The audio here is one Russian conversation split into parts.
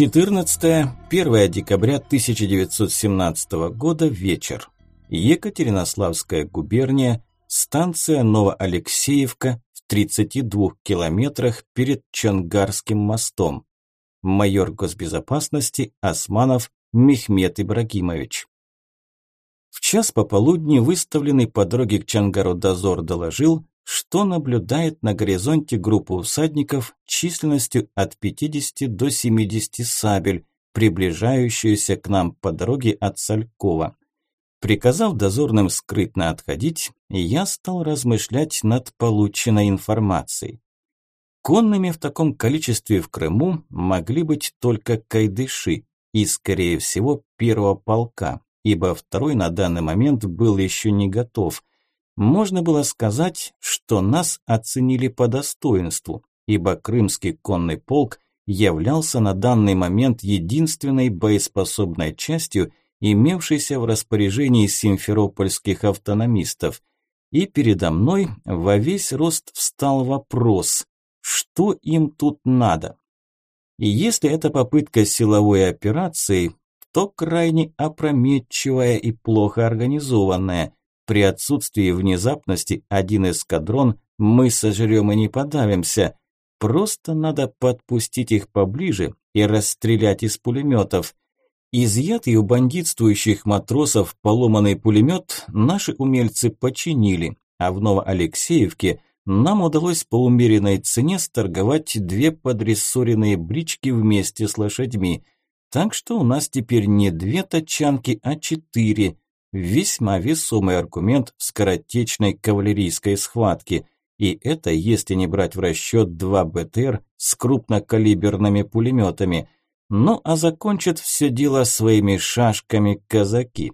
14-1 декабря 1917 года, вечер. Екатеринославская губерния, станция Новоалексеевка в 32 километрах перед Чонгарским мостом. Майор госбезопасности Османов Мехмед Ибрагимович. В час пополудни выставленный по дороге к Чангару дозор доложил, что наблюдает на горизонте группу всадников численностью от 50 до 70 сабель, приближающуюся к нам по дороге от Салькова. Приказав дозорным скрытно отходить, я стал размышлять над полученной информацией. Конными в таком количестве в Крыму могли быть только кайдыши и, скорее всего, первого полка, ибо второй на данный момент был еще не готов – можно было сказать, что нас оценили по достоинству, ибо Крымский конный полк являлся на данный момент единственной боеспособной частью, имевшейся в распоряжении симферопольских автономистов. И передо мной во весь рост встал вопрос, что им тут надо? И если это попытка силовой операции, то крайне опрометчивая и плохо организованная – при отсутствии внезапности один эскадрон мы сожрем и не подавимся. Просто надо подпустить их поближе и расстрелять из пулеметов. Изъятый у бандитствующих матросов поломанный пулемет наши умельцы починили, а в Новоалексеевке нам удалось по умеренной цене сторговать две подрессоренные брички вместе с лошадьми. Так что у нас теперь не две тачанки, а четыре – Весьма весомый аргумент в скоротечной кавалерийской схватке. И это если не брать в расчет два БТР с крупнокалиберными пулеметами. Ну а закончат все дело своими шашками казаки.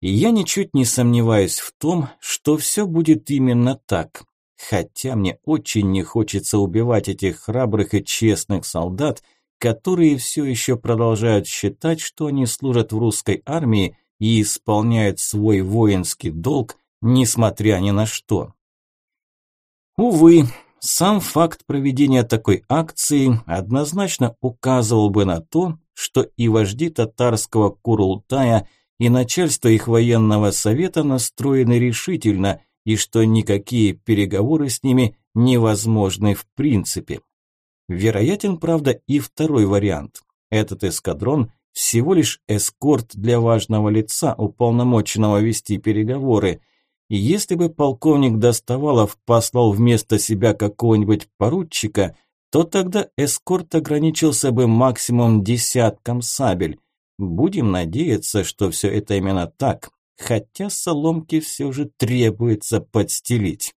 И я ничуть не сомневаюсь в том, что все будет именно так. Хотя мне очень не хочется убивать этих храбрых и честных солдат, которые все еще продолжают считать, что они служат в русской армии и исполняют свой воинский долг, несмотря ни на что. Увы, сам факт проведения такой акции однозначно указывал бы на то, что и вожди татарского Курултая, и начальство их военного совета настроены решительно, и что никакие переговоры с ними невозможны в принципе. Вероятен, правда, и второй вариант. Этот эскадрон всего лишь эскорт для важного лица, уполномоченного вести переговоры. И если бы полковник Доставалов послал вместо себя какого-нибудь поручика, то тогда эскорт ограничился бы максимум десятком сабель. Будем надеяться, что все это именно так, хотя соломки все же требуется подстелить.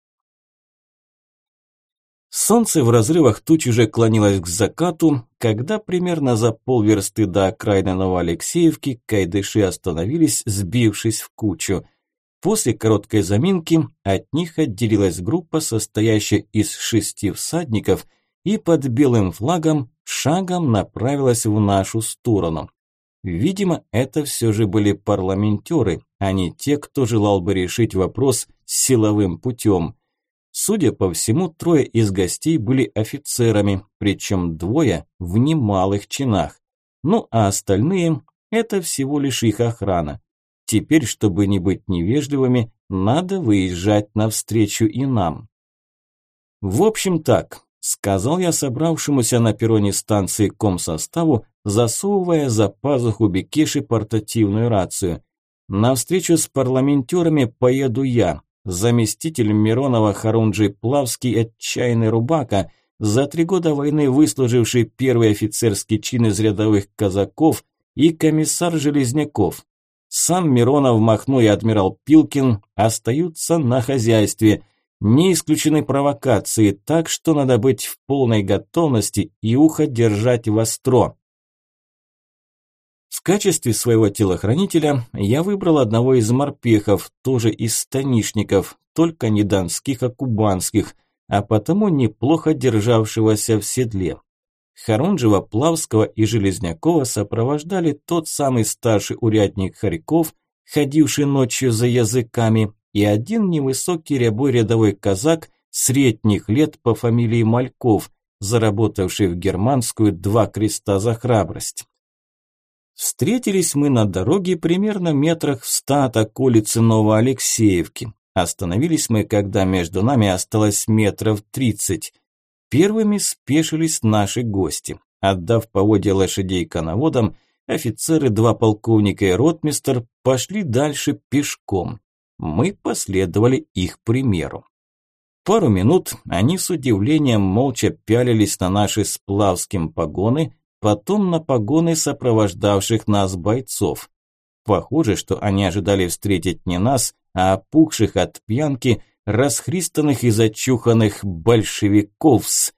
Солнце в разрывах туч уже клонилось к закату, когда примерно за полверсты до окраины Новоалексеевки кайдыши остановились, сбившись в кучу. После короткой заминки от них отделилась группа, состоящая из шести всадников, и под белым флагом шагом направилась в нашу сторону. Видимо, это все же были парламентеры, а не те, кто желал бы решить вопрос силовым путем. Судя по всему, трое из гостей были офицерами, причем двое в немалых чинах. Ну а остальные – это всего лишь их охрана. Теперь, чтобы не быть невежливыми, надо выезжать навстречу и нам. В общем так, сказал я собравшемуся на перроне станции комсоставу, засовывая за пазуху Бекеши портативную рацию. На встречу с парламентерами поеду я, заместитель Миронова Харунджи Плавский отчаянный рубака, за три года войны выслуживший первый офицерский чин из рядовых казаков и комиссар Железняков. Сам Миронов, Махно и адмирал Пилкин остаются на хозяйстве. Не исключены провокации, так что надо быть в полной готовности и ухо держать востро. В качестве своего телохранителя я выбрал одного из морпехов, тоже из станишников, только не донских, а кубанских, а потому неплохо державшегося в седле. Харунжева, Плавского и Железнякова сопровождали тот самый старший урядник Харьков, ходивший ночью за языками, и один невысокий рябой рядовой казак средних лет по фамилии Мальков, заработавший в германскую два креста за храбрость. Встретились мы на дороге примерно метрах в ста от околицы Новоалексеевки. Остановились мы, когда между нами осталось метров тридцать. Первыми спешились наши гости. Отдав поводья лошадей коноводам, офицеры, два полковника и ротмистр пошли дальше пешком. Мы последовали их примеру. Пару минут они с удивлением молча пялились на наши сплавским погоны, потом на погоны сопровождавших нас бойцов. Похоже, что они ожидали встретить не нас, а опухших от пьянки, расхристанных и зачуханных с...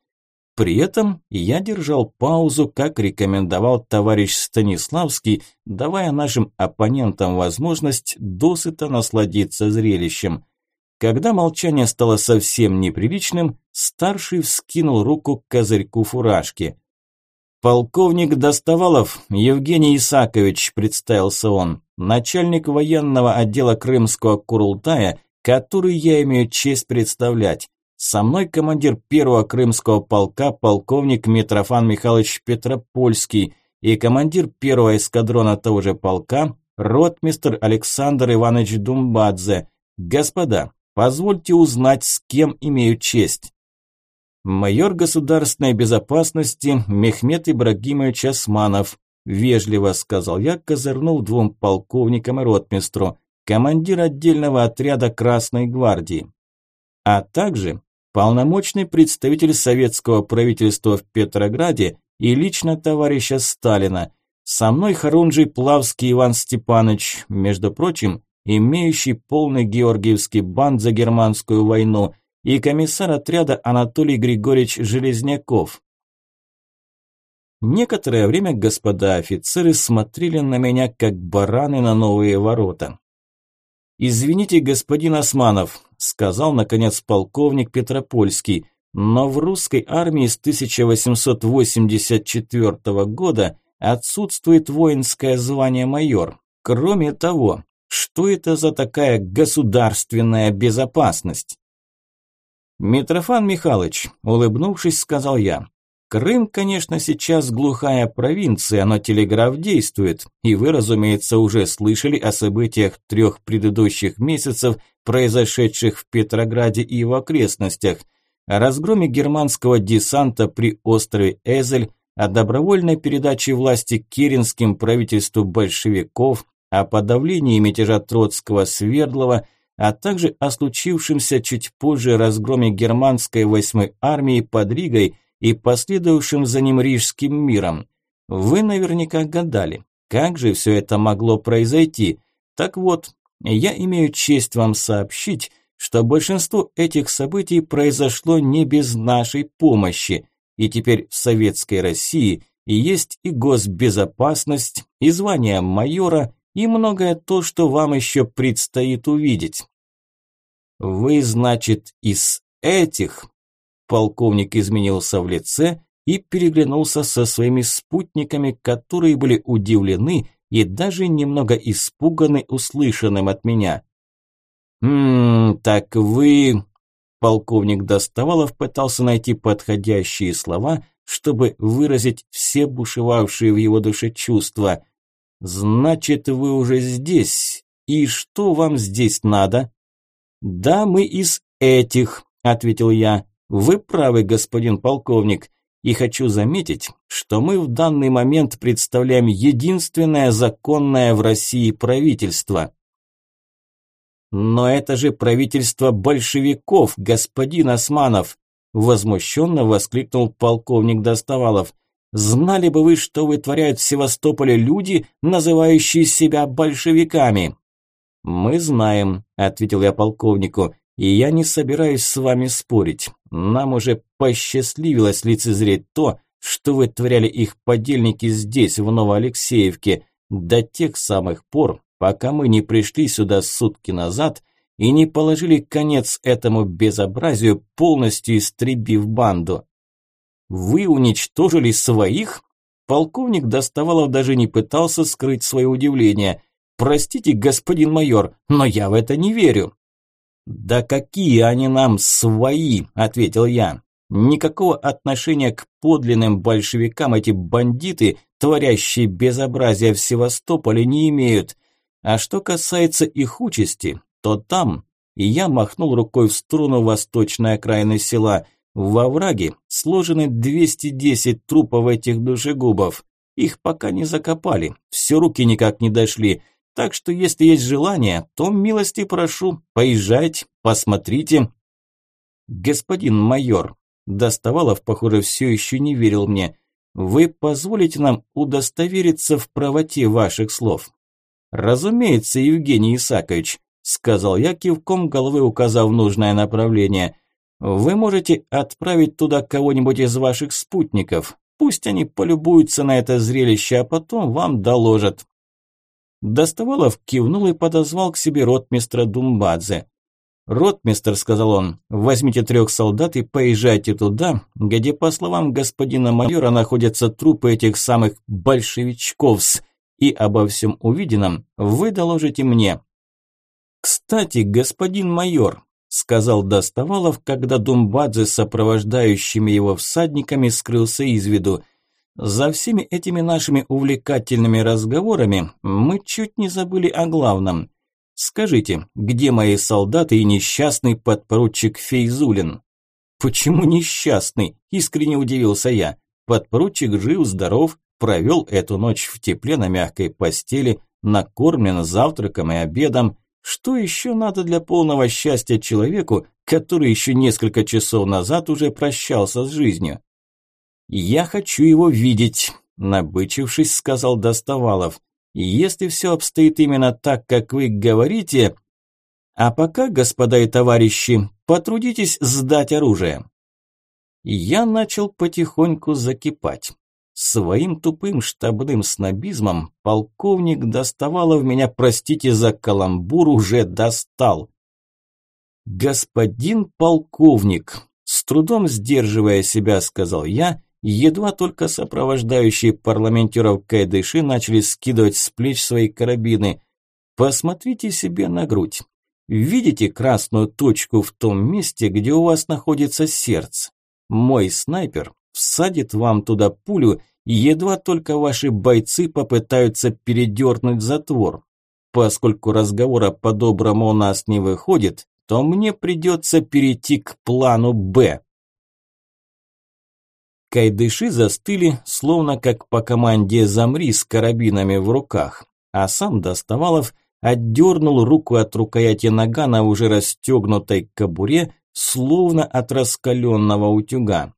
При этом я держал паузу, как рекомендовал товарищ Станиславский, давая нашим оппонентам возможность досыта насладиться зрелищем. Когда молчание стало совсем неприличным, старший вскинул руку к козырьку фуражки. «Полковник Достовалов Евгений Исакович», – представился он, – «начальник военного отдела Крымского Курултая, который я имею честь представлять. Со мной командир первого крымского полка полковник Митрофан Михайлович Петропольский и командир первого эскадрона того же полка ротмистр Александр Иванович Думбадзе. Господа, позвольте узнать, с кем имею честь. Майор государственной безопасности Мехмед Ибрагимович Османов, вежливо сказал я, козырнув двум полковникам и ротмистру, командир отдельного отряда Красной гвардии. А также полномочный представитель советского правительства в Петрограде и лично товарища Сталина. Со мной Харунжий Плавский Иван Степанович, между прочим, имеющий полный георгиевский банд за германскую войну, и комиссар отряда Анатолий Григорьевич Железняков. Некоторое время господа офицеры смотрели на меня, как бараны на новые ворота. «Извините, господин Османов», – сказал, наконец, полковник Петропольский, «но в русской армии с 1884 года отсутствует воинское звание майор. Кроме того, что это за такая государственная безопасность?» «Митрофан Михайлович», – улыбнувшись, сказал я, Крым, конечно, сейчас глухая провинция, но телеграф действует, и вы, разумеется, уже слышали о событиях трех предыдущих месяцев, произошедших в Петрограде и его окрестностях, о разгроме германского десанта при острове Эзель, о добровольной передаче власти керенским правительству большевиков, о подавлении мятежа Троцкого-Свердлова, а также о случившемся чуть позже разгроме германской 8-й армии под Ригой – и последовавшим за ним Рижским миром. Вы наверняка гадали, как же все это могло произойти. Так вот, я имею честь вам сообщить, что большинство этих событий произошло не без нашей помощи, и теперь в Советской России есть и госбезопасность, и звание майора, и многое то, что вам еще предстоит увидеть. Вы, значит, из этих Полковник изменился в лице и переглянулся со своими спутниками, которые были удивлены и даже немного испуганы услышанным от меня. «Ммм, так вы...» Полковник Достовалов пытался найти подходящие слова, чтобы выразить все бушевавшие в его душе чувства. «Значит, вы уже здесь. И что вам здесь надо?» «Да, мы из этих», – ответил я. Вы правы, господин полковник, и хочу заметить, что мы в данный момент представляем единственное законное в России правительство. Но это же правительство большевиков, господин Османов, возмущенно воскликнул полковник Достовалов. Знали бы вы, что вытворяют в Севастополе люди, называющие себя большевиками. Мы знаем, ответил я полковнику, и я не собираюсь с вами спорить. Нам уже посчастливилось лицезреть то, что вытворяли их подельники здесь, в Новоалексеевке, до тех самых пор, пока мы не пришли сюда сутки назад и не положили конец этому безобразию, полностью истребив банду. Вы уничтожили своих? Полковник Доставалов даже не пытался скрыть свое удивление. Простите, господин майор, но я в это не верю. «Да какие они нам свои?» – ответил я. Никакого отношения к подлинным большевикам эти бандиты, творящие безобразие в Севастополе, не имеют. А что касается их участи, то там, и я махнул рукой в сторону восточной окраины села, во враге сложены 210 трупов этих душегубов. Их пока не закопали, все руки никак не дошли. Так что, если есть желание, то милости прошу, поезжайте, посмотрите. Господин майор, Доставалов, похоже, все еще не верил мне. Вы позволите нам удостовериться в правоте ваших слов? Разумеется, Евгений Исакович, сказал я, кивком головы указав нужное направление. Вы можете отправить туда кого-нибудь из ваших спутников. Пусть они полюбуются на это зрелище, а потом вам доложат. Доставалов кивнул и подозвал к себе ротмистра Думбадзе. «Ротмистр», – сказал он, – «возьмите трех солдат и поезжайте туда, где, по словам господина майора, находятся трупы этих самых большевичков, и обо всем увиденном вы доложите мне». «Кстати, господин майор», – сказал Достовалов, когда Думбадзе с сопровождающими его всадниками скрылся из виду, – «за всеми этими нашими увлекательными разговорами мы чуть не забыли о главном – Скажите, где мои солдаты и несчастный подпоручик Фейзулин? Почему несчастный? Искренне удивился я. Подпоручик жив, здоров, провел эту ночь в тепле на мягкой постели, накормлен завтраком и обедом. Что еще надо для полного счастья человеку, который еще несколько часов назад уже прощался с жизнью? «Я хочу его видеть», – набычившись, сказал Достовалов. Если все обстоит именно так, как вы говорите... А пока, господа и товарищи, потрудитесь сдать оружие. Я начал потихоньку закипать. Своим тупым штабным снобизмом полковник доставала в меня, простите за каламбур, уже достал. «Господин полковник», с трудом сдерживая себя, сказал я Едва только сопровождающие парламентеров Кайдыши начали скидывать с плеч свои карабины. Посмотрите себе на грудь. Видите красную точку в том месте, где у вас находится сердце? Мой снайпер всадит вам туда пулю, едва только ваши бойцы попытаются передернуть затвор. Поскольку разговора по-доброму у нас не выходит, то мне придется перейти к плану «Б». Кайдыши застыли, словно как по команде «замри» с карабинами в руках, а сам Доставалов отдернул руку от рукояти нагана в уже расстегнутой кобуре, словно от раскаленного утюга.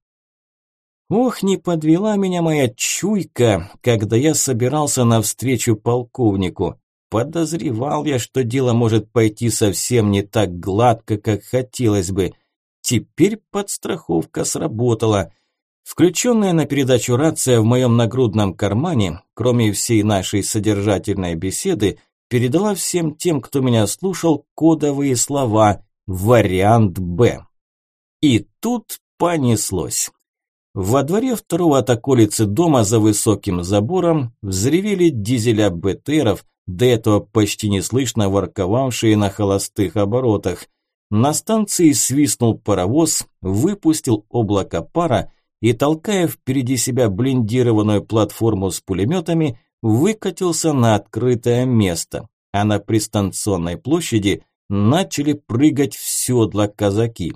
Ох, не подвела меня моя чуйка, когда я собирался навстречу полковнику. Подозревал я, что дело может пойти совсем не так гладко, как хотелось бы. Теперь подстраховка сработала – Включенная на передачу рация в моем нагрудном кармане, кроме всей нашей содержательной беседы, передала всем тем, кто меня слушал, кодовые слова «Вариант Б». И тут понеслось. Во дворе второго от околицы дома за высоким забором взревели дизеля БТРов, до этого почти неслышно ворковавшие на холостых оборотах. На станции свистнул паровоз, выпустил облако пара, и, толкая впереди себя блиндированную платформу с пулеметами, выкатился на открытое место, а на пристанционной площади начали прыгать в седла казаки.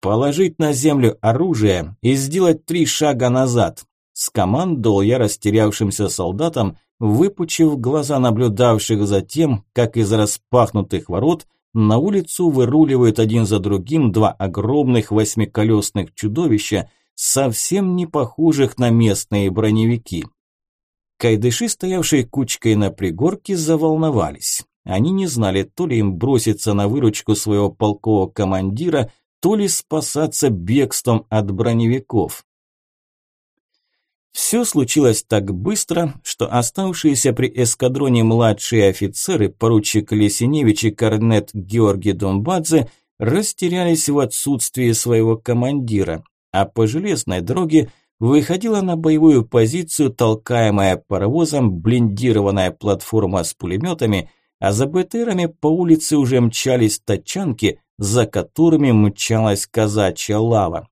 «Положить на землю оружие и сделать три шага назад», скомандовал я растерявшимся солдатам, выпучив глаза наблюдавших за тем, как из распахнутых ворот на улицу выруливают один за другим два огромных восьмиколесных чудовища – совсем не похожих на местные броневики. Кайдыши, стоявшие кучкой на пригорке, заволновались. Они не знали, то ли им броситься на выручку своего полкового командира, то ли спасаться бегством от броневиков. Все случилось так быстро, что оставшиеся при эскадроне младшие офицеры, поручик Лесиневич и корнет Георгий Домбадзе, растерялись в отсутствии своего командира, а по железной дороге выходила на боевую позицию толкаемая паровозом блиндированная платформа с пулеметами, а за БТРами по улице уже мчались тачанки, за которыми мчалась казачья лава.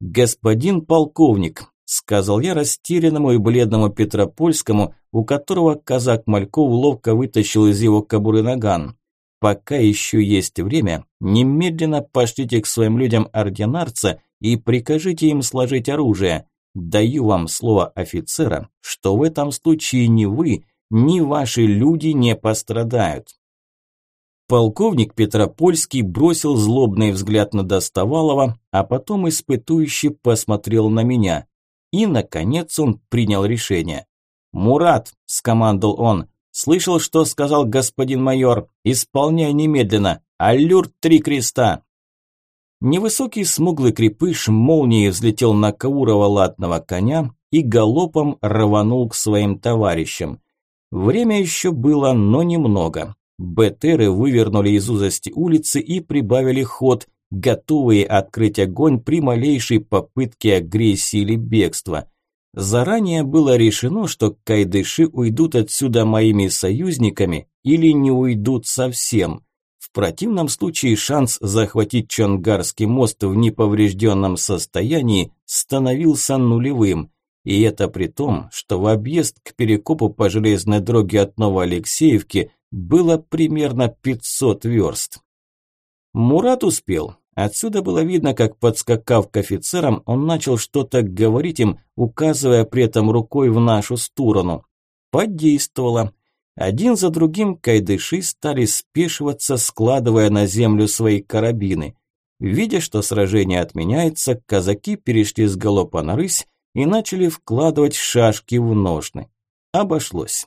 «Господин полковник», – сказал я растерянному и бледному Петропольскому, у которого казак Мальков ловко вытащил из его кобуры наган. «Пока еще есть время, немедленно пошлите к своим людям ординарца и прикажите им сложить оружие. Даю вам слово офицера, что в этом случае ни вы, ни ваши люди не пострадают. Полковник Петропольский бросил злобный взгляд на Достовалова, а потом испытующе посмотрел на меня. И, наконец, он принял решение. «Мурат», – скомандовал он, – «слышал, что сказал господин майор, исполняй немедленно, аллюр три креста». Невысокий смуглый крепыш молнией взлетел на Каурова латного коня и галопом рванул к своим товарищам. Время еще было, но немного. БТРы вывернули из узости улицы и прибавили ход, готовые открыть огонь при малейшей попытке агрессии или бегства. Заранее было решено, что кайдыши уйдут отсюда моими союзниками или не уйдут совсем – в противном случае шанс захватить Чонгарский мост в неповрежденном состоянии становился нулевым. И это при том, что в объезд к перекопу по железной дороге от Новоалексеевки было примерно 500 верст. Мурат успел. Отсюда было видно, как, подскакав к офицерам, он начал что-то говорить им, указывая при этом рукой в нашу сторону. Подействовало. Один за другим кайдыши стали спешиваться, складывая на землю свои карабины. Видя, что сражение отменяется, казаки перешли с галопа на рысь и начали вкладывать шашки в ножны. Обошлось.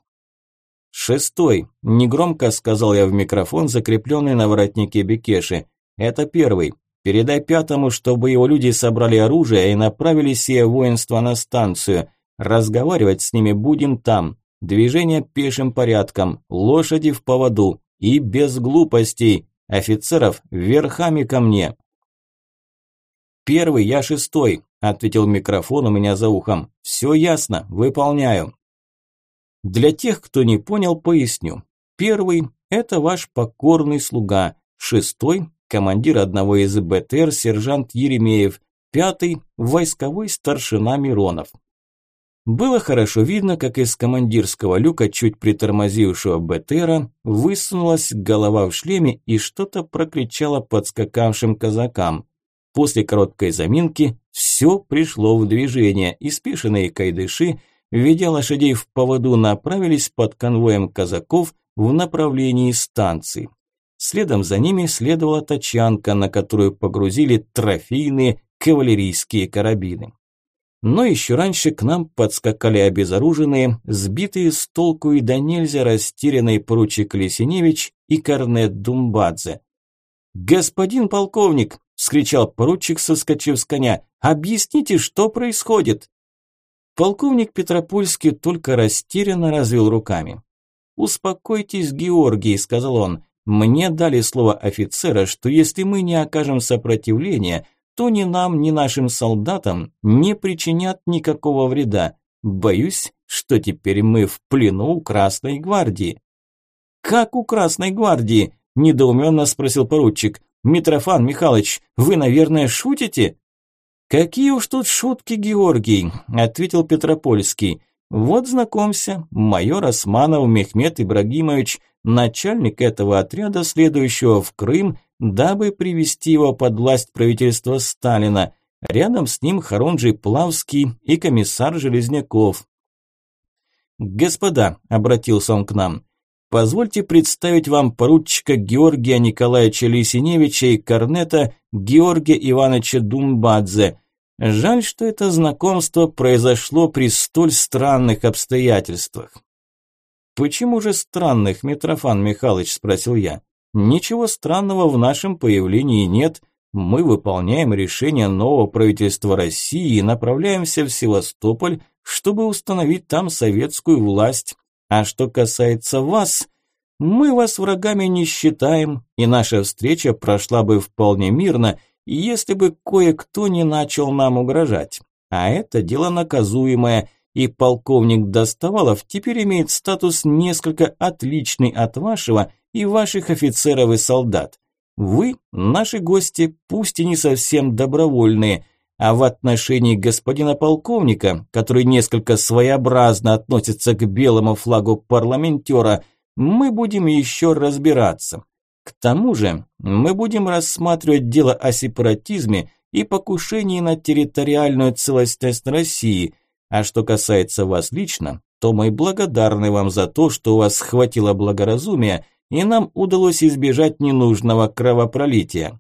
«Шестой», – негромко сказал я в микрофон, закрепленный на воротнике Бекеши. «Это первый. Передай пятому, чтобы его люди собрали оружие и направили сие воинство на станцию. Разговаривать с ними будем там. Движение пешим порядком, лошади в поводу и без глупостей. Офицеров верхами ко мне. Первый, я шестой, ответил микрофон у меня за ухом. Все ясно, выполняю. Для тех, кто не понял, поясню. Первый – это ваш покорный слуга. Шестой – командир одного из БТР сержант Еремеев. Пятый – войсковой старшина Миронов. Было хорошо видно, как из командирского люка, чуть притормозившего БТРа, высунулась голова в шлеме и что-то прокричала подскакавшим казакам. После короткой заминки все пришло в движение, и спешенные кайдыши, ведя лошадей в поводу, направились под конвоем казаков в направлении станции. Следом за ними следовала тачанка, на которую погрузили трофейные кавалерийские карабины. Но еще раньше к нам подскакали обезоруженные, сбитые с толку и до нельзя растерянный поручик Лисиневич и корнет Думбадзе. «Господин полковник!» – вскричал поручик, соскочив с коня. «Объясните, что происходит?» Полковник Петропольский только растерянно развел руками. «Успокойтесь, Георгий», – сказал он. «Мне дали слово офицера, что если мы не окажем сопротивления, то ни нам, ни нашим солдатам не причинят никакого вреда. Боюсь, что теперь мы в плену у Красной гвардии». «Как у Красной гвардии?» – недоуменно спросил поручик. «Митрофан Михайлович, вы, наверное, шутите?» «Какие уж тут шутки, Георгий», – ответил Петропольский. «Вот знакомься, майор Османов Мехмед Ибрагимович, начальник этого отряда, следующего в Крым дабы привести его под власть правительства Сталина. Рядом с ним Харунжий Плавский и комиссар Железняков. «Господа», – обратился он к нам, – «позвольте представить вам поручика Георгия Николаевича Лисиневича и корнета Георгия Ивановича Думбадзе. Жаль, что это знакомство произошло при столь странных обстоятельствах». «Почему же странных, Митрофан Михайлович?» – спросил я. Ничего странного в нашем появлении нет. Мы выполняем решение нового правительства России и направляемся в Севастополь, чтобы установить там советскую власть. А что касается вас, мы вас врагами не считаем, и наша встреча прошла бы вполне мирно, если бы кое-кто не начал нам угрожать. А это дело наказуемое, и полковник Достовалов теперь имеет статус несколько отличный от вашего – и ваших офицеров и солдат. Вы, наши гости, пусть и не совсем добровольные. а в отношении господина полковника, который несколько своеобразно относится к белому флагу парламентера, мы будем еще разбираться. К тому же мы будем рассматривать дело о сепаратизме и покушении на территориальную целостность России. А что касается вас лично, то мы благодарны вам за то, что у вас хватило благоразумия и нам удалось избежать ненужного кровопролития.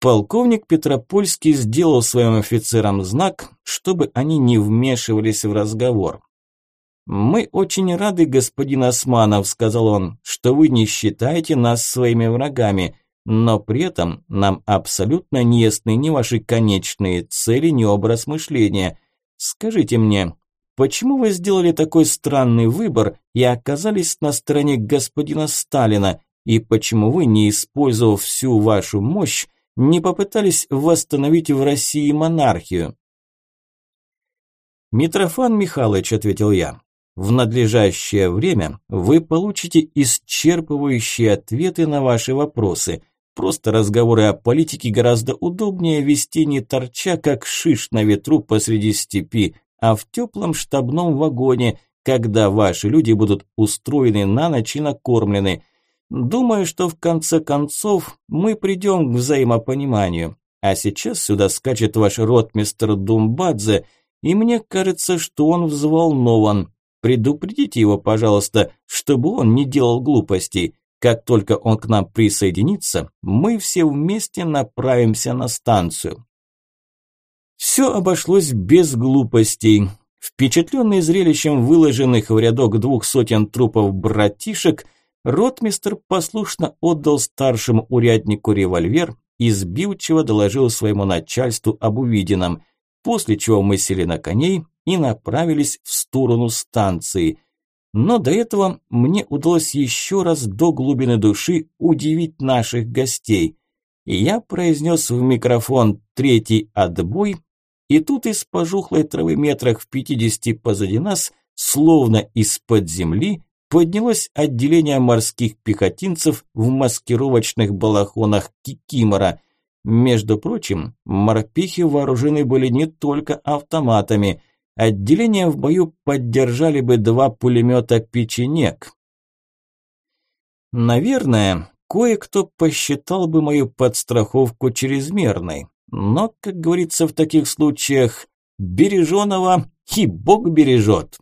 Полковник Петропольский сделал своим офицерам знак, чтобы они не вмешивались в разговор. «Мы очень рады, господин Османов», – сказал он, – «что вы не считаете нас своими врагами, но при этом нам абсолютно неясны ни ваши конечные цели, ни образ мышления. Скажите мне, почему вы сделали такой странный выбор и оказались на стороне господина Сталина, и почему вы, не использовав всю вашу мощь, не попытались восстановить в России монархию? «Митрофан Михайлович», – ответил я, – «в надлежащее время вы получите исчерпывающие ответы на ваши вопросы. Просто разговоры о политике гораздо удобнее вести не торча, как шиш на ветру посреди степи, а в теплом штабном вагоне, когда ваши люди будут устроены на ночь и накормлены. Думаю, что в конце концов мы придем к взаимопониманию. А сейчас сюда скачет ваш ротмистр Думбадзе, и мне кажется, что он взволнован. Предупредите его, пожалуйста, чтобы он не делал глупостей. Как только он к нам присоединится, мы все вместе направимся на станцию. Все обошлось без глупостей. Впечатленный зрелищем выложенных в рядок двух сотен трупов братишек, ротмистр послушно отдал старшему уряднику револьвер и сбивчиво доложил своему начальству об увиденном, после чего мы сели на коней и направились в сторону станции – но до этого мне удалось еще раз до глубины души удивить наших гостей. Я произнес в микрофон третий отбой, и тут из пожухлой травы метрах в пятидесяти позади нас, словно из-под земли, поднялось отделение морских пехотинцев в маскировочных балахонах Кикимора. Между прочим, морпехи вооружены были не только автоматами – Отделение в бою поддержали бы два пулемета «Печенек». Наверное, кое-кто посчитал бы мою подстраховку чрезмерной. Но, как говорится в таких случаях, береженого и Бог бережет.